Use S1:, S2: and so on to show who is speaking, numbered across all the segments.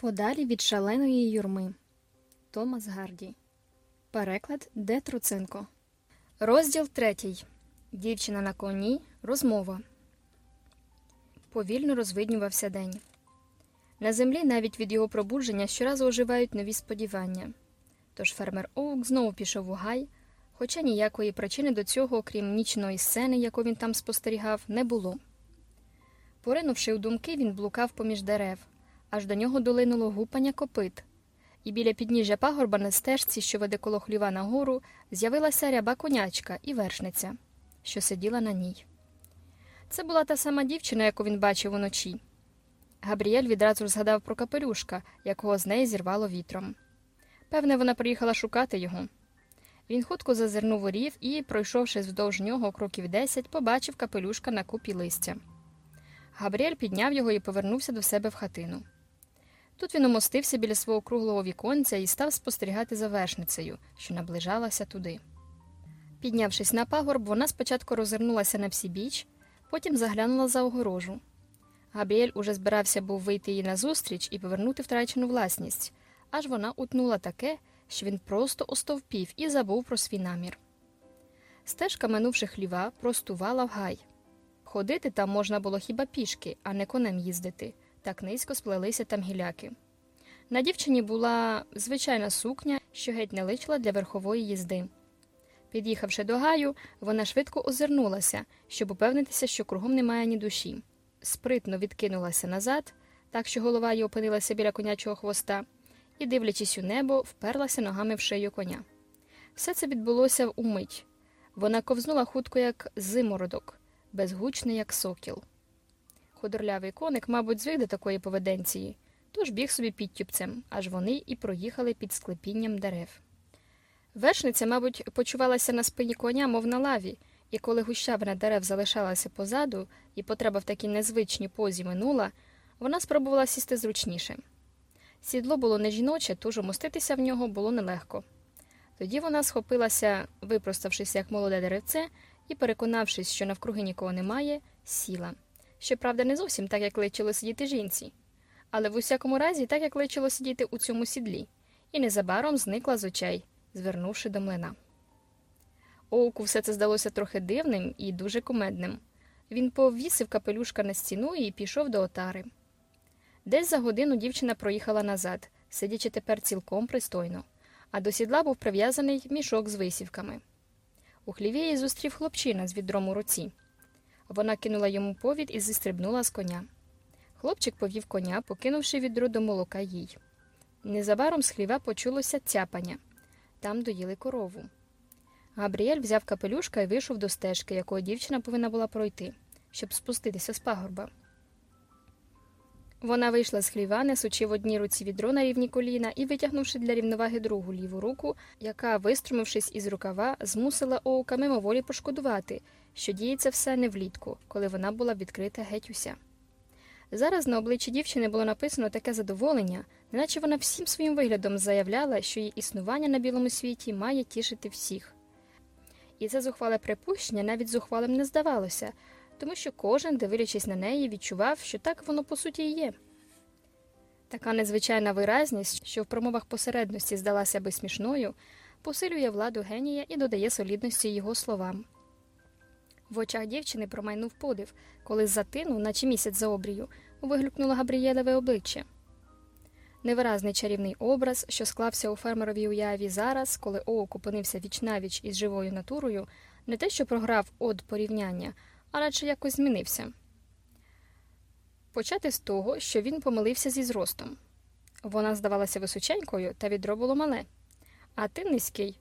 S1: Подалі від шаленої юрми. Томас Гарді. Переклад Де Труценко. Розділ третій. Дівчина на коні. Розмова. Повільно розвиднювався день. На землі навіть від його пробудження щоразу оживають нові сподівання. Тож фермер Оук знову пішов у гай, хоча ніякої причини до цього, окрім нічної сцени, яку він там спостерігав, не було. Поринувши у думки, він блукав поміж дерев, аж до нього долинуло гупання копит, і біля підніжжя пагорба на стежці, що веде коло хліва на гору, з'явилася ряба конячка і вершниця, що сиділа на ній. Це була та сама дівчина, яку він бачив уночі. Габріель відразу згадав про капелюшка, якого з неї зірвало вітром. Певне, вона приїхала шукати його. Він хутко зазирнув у рів і, пройшовши вздовж нього кроків десять, побачив капелюшка на купі листя. Габріель підняв його і повернувся до себе в хатину. Тут він умостився біля свого круглого віконця і став спостерігати за вершницею, що наближалася туди. Піднявшись на пагорб, вона спочатку розвернулася на всі біч, потім заглянула за огорожу. Габріель уже збирався був вийти їй назустріч і повернути втрачену власність, аж вона утнула таке, що він просто остовпів і забув про свій намір. Стежка, минувши хліва, простувала в гай. Ходити там можна було хіба пішки, а не конем їздити, так низько сплелися там гіляки. На дівчині була звичайна сукня, що геть не личила для верхової їзди. Під'їхавши до гаю, вона швидко озирнулася, щоб упевнитися, що кругом немає ні душі. Спритно відкинулася назад, так що голова її опинилася біля конячого хвоста, і, дивлячись у небо, вперлася ногами в шию коня. Все це відбулося в умить. Вона ковзнула хутко, як зимородок, безгучний, як сокіл. Худорлявий коник, мабуть, звик до такої поведенції, тож біг собі підтюпцем, аж вони і проїхали під склепінням дерев. Вершниця, мабуть, почувалася на спині коня, мов на лаві, і коли гущавина дерев залишалася позаду, і потреба в такій незвичній позі минула, вона спробувала сісти зручніше. Сідло було не жіноче, тож умоститися в нього було нелегко. Тоді вона схопилася, випроставшись як молоде деревце, і, переконавшись, що навкруги нікого немає, сіла. Щоправда, не зовсім так, як личило сидіти жінці, але в усякому разі так, як личило сидіти у цьому сідлі, і незабаром зникла з очей, звернувши до млина. Оуку все це здалося трохи дивним і дуже кумедним. Він повісив капелюшка на стіну і пішов до отари. Десь за годину дівчина проїхала назад, сидячи тепер цілком пристойно, а до сідла був прив'язаний мішок з висівками. У хліві її зустрів хлопчина з відром у руці. Вона кинула йому повід і зістрибнула з коня. Хлопчик повів коня, покинувши відро до молока їй. Незабаром з хліва почулося цяпання там доїли корову. Габріель взяв капелюшка і вийшов до стежки, якою дівчина повинна була пройти, щоб спуститися з пагорба. Вона вийшла з хліва, несучи в одній руці відро на рівні коліна і витягнувши для рівноваги другу ліву руку, яка, виструмившись із рукава, змусила Оука мимоволі пошкодувати, що діється все не влітку, коли вона була відкрита геть уся. Зараз на обличчі дівчини було написано таке задоволення, неначе вона всім своїм виглядом заявляла, що її існування на білому світі має тішити всіх. І це зухвале припущення навіть зухвалим не здавалося, тому що кожен, дивлячись на неї, відчував, що так воно по суті і є. Така незвичайна виразність, що в промовах посередності здалася би смішною, посилює владу генія і додає солідності його словам. В очах дівчини промайнув подив, коли з-за тину, наче місяць за обрію, виглюкнуло Габрієлеве обличчя. Невиразний чарівний образ, що склався у фермеровій уяві зараз, коли Оук опинився вічнавіч із живою натурою, не те, що програв од порівняння, а радше якось змінився. Почати з того, що він помилився зі зростом. Вона здавалася височенькою, та відро було мале, а ти низький.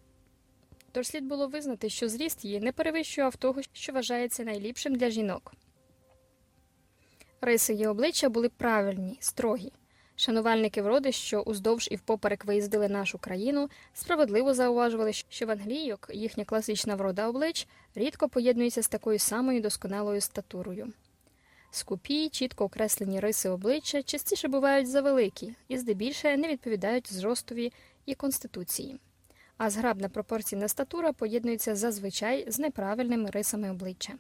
S1: Тож слід було визнати, що зріст її не перевищував того, що вважається найліпшим для жінок. Риси її обличчя були правильні, строгі. Шанувальники вроди, що уздовж і впоперек виїздили нашу країну, справедливо зауважували, що в англійок їхня класична врода облич рідко поєднується з такою самою досконалою статурою. Скупі, чітко окреслені риси обличчя частіше бувають завеликі і здебільше не відповідають зростові і конституції, а зграбна пропорційна статура поєднується зазвичай з неправильними рисами обличчя.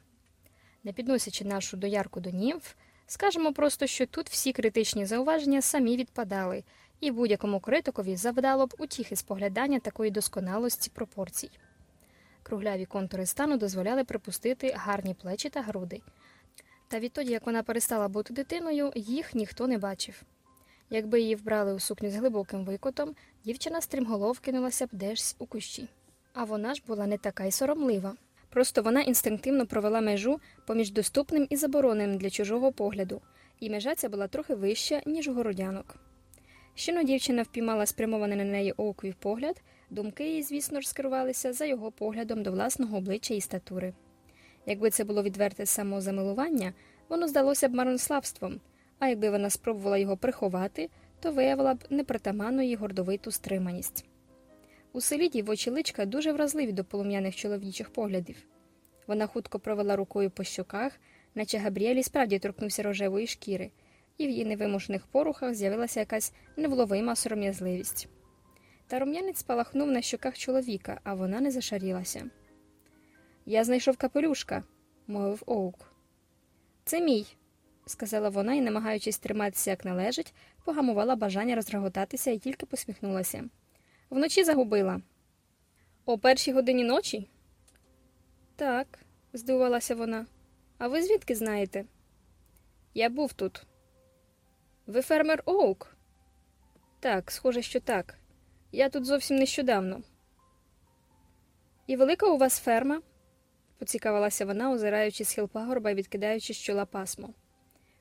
S1: Не підносячи нашу доярку до німф, Скажемо просто, що тут всі критичні зауваження самі відпадали, і будь-якому критикові завдало б утіхи споглядання такої досконалості пропорцій. Кругляві контури стану дозволяли припустити гарні плечі та груди. Та відтоді, як вона перестала бути дитиною, їх ніхто не бачив. Якби її вбрали у сукню з глибоким викотом, дівчина стрімголов кинулася б десь у кущі. А вона ж була не така й соромлива. Просто вона інстинктивно провела межу поміж доступним і забороненим для чужого погляду, і межа ця була трохи вища, ніж у городянок. Щойно дівчина впіймала спрямований на неї оковів погляд, думки її, звісно ж, скерувалися за його поглядом до власного обличчя і статури. Якби це було відверте самозамилування, воно здалося б марнославством, а якби вона спробувала його приховати, то виявила б непритаманну її гордовиту стриманість. У селі дівочі личка дуже вразливі до полум'яних чоловічих поглядів. Вона хутко провела рукою по щоках, наче Габріелі справді торкнувся рожевої шкіри, і в її невимушених порухах з'явилася якась невловима сором'язливість. Та рум'янець спалахнув на щоках чоловіка, а вона не зашарілася. Я знайшов капелюшка, мовив Оук. Це мій, сказала вона і, намагаючись триматися як належить, погамувала бажання розраготатися і тільки посміхнулася. Вночі загубила. О першій годині ночі? Так, здивувалася вона. А ви звідки знаєте? Я був тут. Ви фермер Оук? Так, схоже, що так. Я тут зовсім нещодавно. І велика у вас ферма? поцікавилася вона, озираючи схил пагорба і відкидаючи з чола пасмо.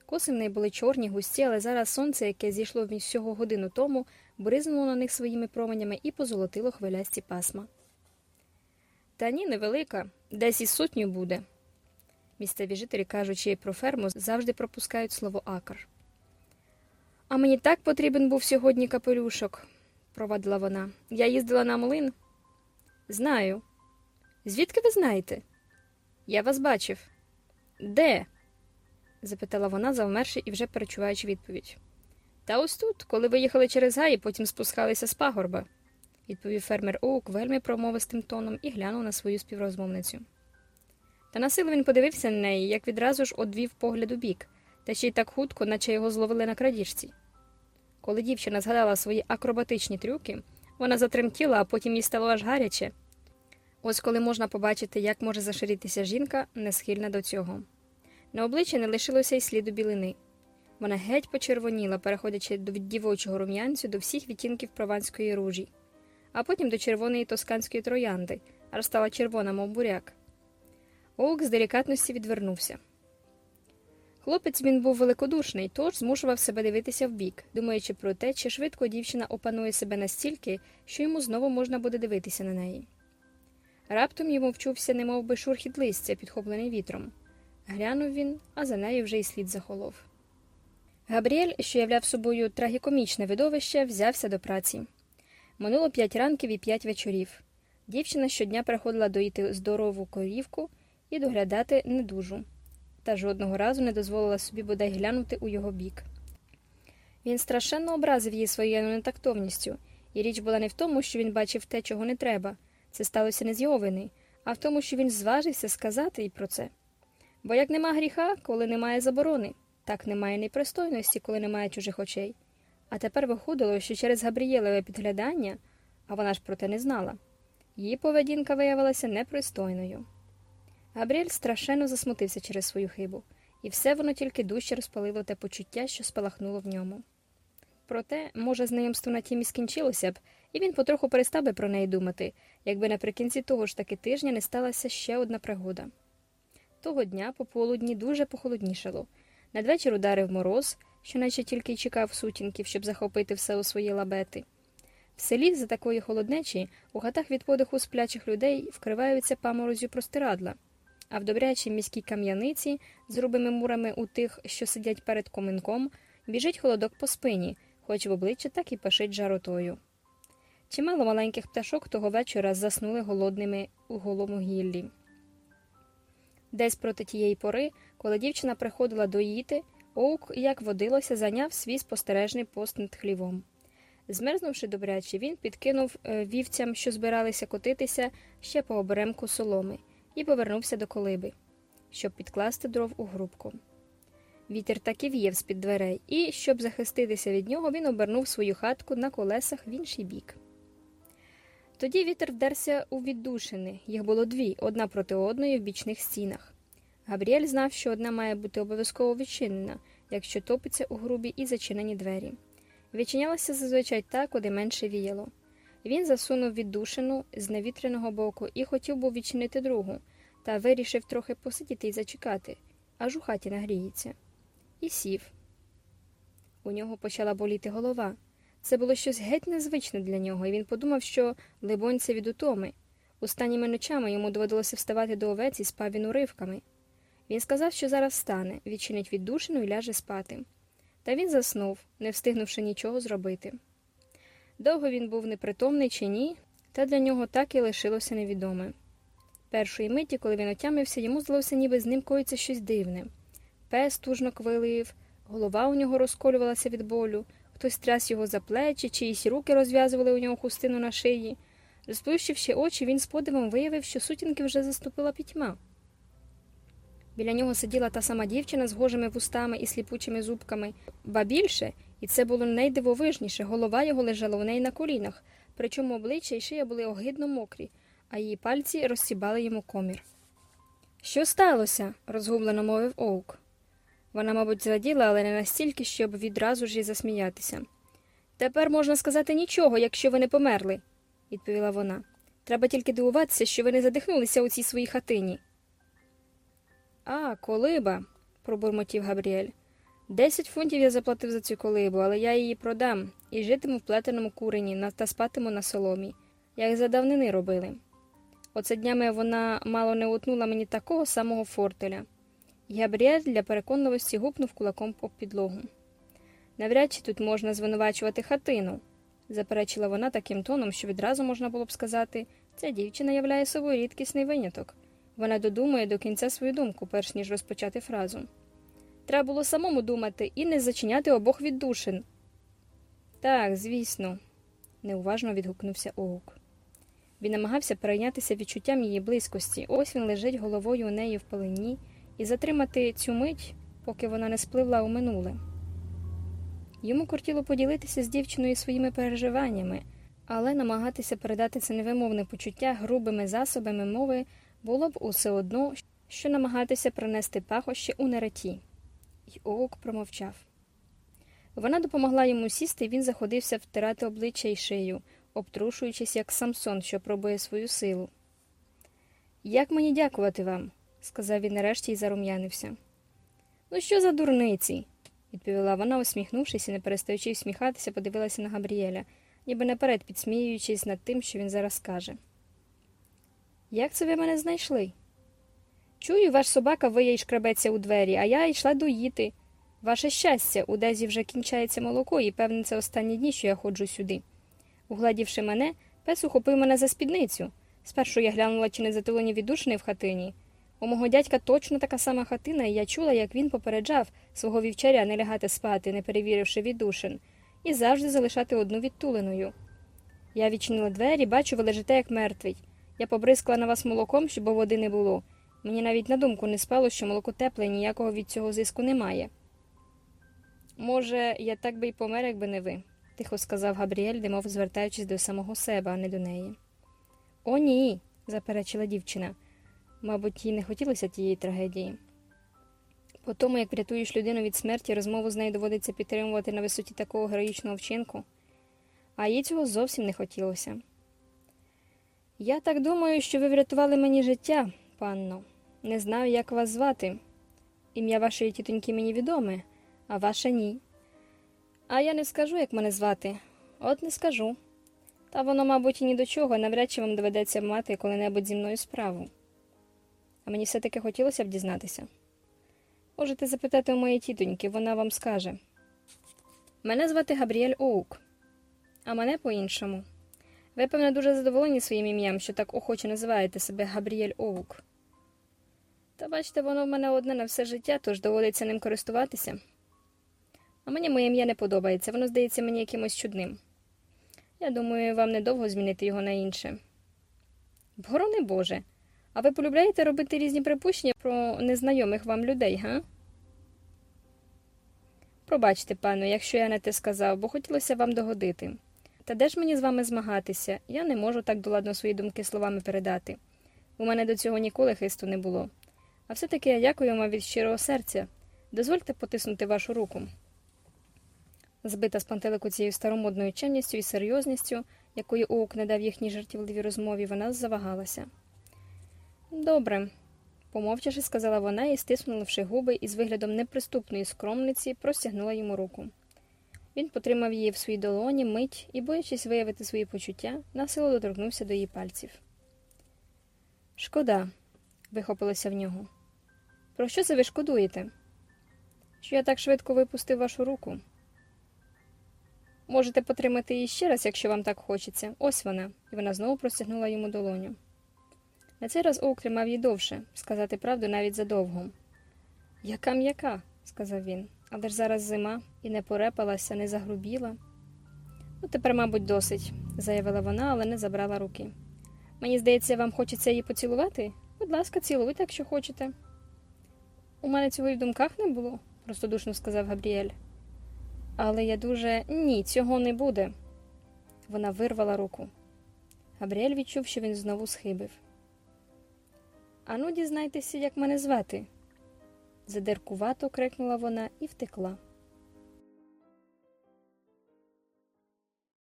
S1: Коси в неї були чорні, густі, але зараз сонце, яке зійшло всього годину тому, бризнуло на них своїми променями і позолотило хвилясті пасма. Та ні, невелика, десь із сотню буде. Місцеві жителі, кажучи про ферму, завжди пропускають слово акр. А мені так потрібен був сьогодні капелюшок, провадила вона. Я їздила на млин. Знаю. Звідки ви знаєте? Я вас бачив. Де? запитала вона, завмерши і вже перечуваючи відповідь. Та ось тут, коли ви їхали через гай потім спускалися з пагорба, відповів фермер Оук вельми промовистим тоном і глянув на свою співрозмовницю. Та на силу він подивився на неї, як відразу ж одвів погляд у бік, та ще й так хутко, наче його зловили на крадіжці. Коли дівчина згадала свої акробатичні трюки, вона затремтіла, а потім їй стало аж гаряче. Ось коли можна побачити, як може заширітися жінка, не схильна до цього. На обличчі не лишилося й сліду білини. Вона геть почервоніла, переходячи від дівочого рум'янцю до всіх відтінків прованської ружі, а потім до червоної тосканської троянди, аж стала червона, мов буряк. Оук з делікатності відвернувся. Хлопець він був великодушний, тож змушував себе дивитися вбік, думаючи про те, чи швидко дівчина опанує себе настільки, що йому знову можна буде дивитися на неї. Раптом йому вчувся, немов би шурхіт листя, підхоплений вітром. Глянув він, а за нею вже й слід захолов. Габріель, що являв собою трагікомічне видовище, взявся до праці. Минуло п'ять ранків і п'ять вечорів. Дівчина щодня приходила доїти здорову корівку і доглядати недужу, та жодного разу не дозволила собі бодай глянути у його бік. Він страшенно образив її своєю нетактовністю, і річ була не в тому, що він бачив те, чого не треба. Це сталося не з його вини, а в тому, що він зважився сказати їй про це. Бо як нема гріха, коли немає заборони, так немає непристойності, коли немає чужих очей. А тепер виходило, що через Габрієлеве підглядання, а вона ж про те не знала, її поведінка виявилася непристойною. Габріель страшенно засмутився через свою хибу, і все воно тільки дужче розпалило те почуття, що спалахнуло в ньому. Проте, може, знайомство на тім і скінчилося б, і він потроху перестав би про неї думати, якби наприкінці того ж таки тижня не сталася ще одна пригода. Того дня по полудні дуже похолоднішало. Надвечір ударив мороз, що наче тільки й чекав сутінків, щоб захопити все у свої лабети. В селі за такої холоднечі у хатах від подиху сплячих людей вкриваються паморозю простирадла, а в добрячій міській кам'яниці з грубими мурами у тих, що сидять перед коминком, біжить холодок по спині, хоч в обличчя так і пашить жаротою. Чимало маленьких пташок того вечора заснули голодними у голому гіллі. Десь проти тієї пори, коли дівчина приходила доїти, Оук, як водилося, зайняв свій спостережний пост над хлівом. Змерзнувши добряче, він підкинув вівцям, що збиралися котитися ще по оберемку соломи, і повернувся до колиби, щоб підкласти дров у грубку. Вітер так і в'єв з-під дверей, і, щоб захиститися від нього, він обернув свою хатку на колесах в інший бік. Тоді вітер вдерся у віддушини. Їх було дві, одна проти одної в бічних стінах. Габріель знав, що одна має бути обов'язково відчинена, якщо топиться у грубі і зачинені двері. Відчинялася зазвичай та, куди менше віяло. Він засунув віддушину з невітряного боку і хотів був відчинити другу, та вирішив трохи посидіти і зачекати, аж у хаті нагріється. І сів. У нього почала боліти голова. Це було щось геть незвичне для нього, і він подумав, що, либонь, це від утоми. Останніми ночами йому доводилося вставати до овець і спав він уривками. Він сказав, що зараз встане, відчинить віддушину і ляже спати. Та він заснув, не встигнувши нічого зробити. Довго він був непритомний чи ні, та для нього так і лишилося невідоме. Першої миті, коли він отямився, йому здалося, ніби з ним коїться щось дивне. Пес тужно квилив, голова у нього розколювалася від болю, хтось тряс його за плечі, чиїсь руки розв'язували у нього хустину на шиї. Розплющивши очі, він з подивом виявив, що сутінки вже заступила пітьма. Біля нього сиділа та сама дівчина з гожими вустами і сліпучими зубками, ба більше, і це було найдивовижніше, голова його лежала у неї на колінах, причому обличчя і шия були огидно мокрі, а її пальці розсібали йому комір. Що сталося? розгублено мовив Оук. Вона, мабуть, зраділа, але не настільки, щоб відразу ж і засміятися. Тепер можна сказати нічого, якщо ви не померли, відповіла вона. Треба тільки дивуватися, що ви не задихнулися у цій своїй хатині. А, колиба, пробурмотів Габріель. Десять фунтів я заплатив за цю колибу, але я її продам і житиму в плетеному курені та спатиму на соломі, як за давнини робили. Оце днями вона мало не утнула мені такого самого фортеля. Габріель для переконливості гупнув кулаком по підлогу. Навряд чи тут можна звинувачувати хатину, заперечила вона таким тоном, що відразу можна було б сказати, ця дівчина являє собою рідкісний виняток. Вона додумує до кінця свою думку, перш ніж розпочати фразу. Треба було самому думати і не зачиняти обох віддушин. Так, звісно, неуважно відгукнувся Оук. Він намагався перейнятися відчуттям її близькості. Ось він лежить головою у неї в пелені, і затримати цю мить, поки вона не спливла у минуле. Йому кортіло поділитися з дівчиною своїми переживаннями, але намагатися передати це невимовне почуття грубими засобами мови було б усе одно, що намагатися принести пахощі у нереті. І Оук промовчав. Вона допомогла йому сісти, і він заходився втирати обличчя й шию, обтрушуючись, як Самсон, що пробує свою силу. Як мені дякувати вам? сказав він нарешті і зарум'янився. Ну, що за дурниці? відповіла вона, усміхнувшись і, не перестаючи всміхатися, подивилася на Габріеля, ніби наперед підсміюючись над тим, що він зараз каже. Як це ви мене знайшли? Чую, ваш собака виє й шкрабеться у двері, а я йшла доїти. Ваше щастя, у Дезі вже кінчається молоко, і, певне, це останні дні, що я ходжу сюди. Угладівши мене, пес ухопив мене за спідницю. Спершу я глянула, чи не затулені віддушини в хатині. У мого дядька точно така сама хатина, і я чула, як він попереджав свого вівчаря не лягати спати, не перевіривши віддушин, і завжди залишати одну відтуленою. Я відчинила двері, бачу, ви лежите, як мертвий. Я побризкала на вас молоком, щоб води не було. Мені навіть на думку не спало, що молоко тепле і ніякого від цього зиску немає. Може, я так би й помер, якби не ви, тихо сказав Габріель, немов звертаючись до самого себе, а не до неї. О, ні, заперечила дівчина. Мабуть, їй не хотілося тієї трагедії. По тому, як врятуєш людину від смерті, розмову з нею доводиться підтримувати на висоті такого героїчного вчинку, а їй цього зовсім не хотілося. Я так думаю, що ви врятували мені життя, панно. Не знаю, як вас звати. Ім'я вашої тітоньки мені відоме, а ваше ні. А я не скажу, як мене звати. От не скажу. Та воно, мабуть, і ні до чого, навряд чи вам доведеться мати коли-небудь зі мною справу. А мені все таки хотілося б дізнатися. Можете запитати у моєї тітоньки, вона вам скаже. Мене звати Габріель Оук, а мене по-іншому. Ви, певне, дуже задоволені своїм ім'ям, що так охоче називаєте себе Габріель Оук. Та бачите, воно в мене одне на все життя, тож доводиться ним користуватися. А мені моє ім'я не подобається, воно здається мені якимось чудним. Я думаю, вам недовго змінити його на інше. Борони Боже. А ви полюбляєте робити різні припущення про незнайомих вам людей, га? Пробачте, пану, якщо я не те сказав, бо хотілося вам догодити. Та де ж мені з вами змагатися? Я не можу так доладно свої думки словами передати. У мене до цього ніколи хисту не було. А все-таки я дякую вам від щирого серця. Дозвольте потиснути вашу руку. Збита з пантелику цією старомодною чемністю і серйозністю, якої Оук не дав їхній жартівливій розмові, вона завагалася. Добре, помовчавши, сказала вона і, стиснувши губи із виглядом неприступної скромниці, простягнула йому руку. Він потримав її в своїй долоні мить і, боячись виявити свої почуття, насилу доторкнувся до її пальців. Шкода, вихопилося в нього. Про що це ви шкодуєте? Що я так швидко випустив вашу руку? Можете потримати її ще раз, якщо вам так хочеться. Ось вона, і вона знову простягнула йому долоню. На цей раз Оук тримав її довше, сказати правду навіть задовго. Яка м'яка, сказав він, але ж зараз зима і не порепалася, не загрубіла. Ну, тепер, мабуть, досить, заявила вона, але не забрала руки. Мені здається, вам хочеться її поцілувати? Будь ласка, цілуйте, якщо хочете. У мене цього й в думках не було, простодушно сказав Габріель. Але я дуже ні, цього не буде. Вона вирвала руку. Габріель відчув, що він знову схибив. Ану, дізнайтеся, як мене звати. Задиркувато крикнула вона і втекла.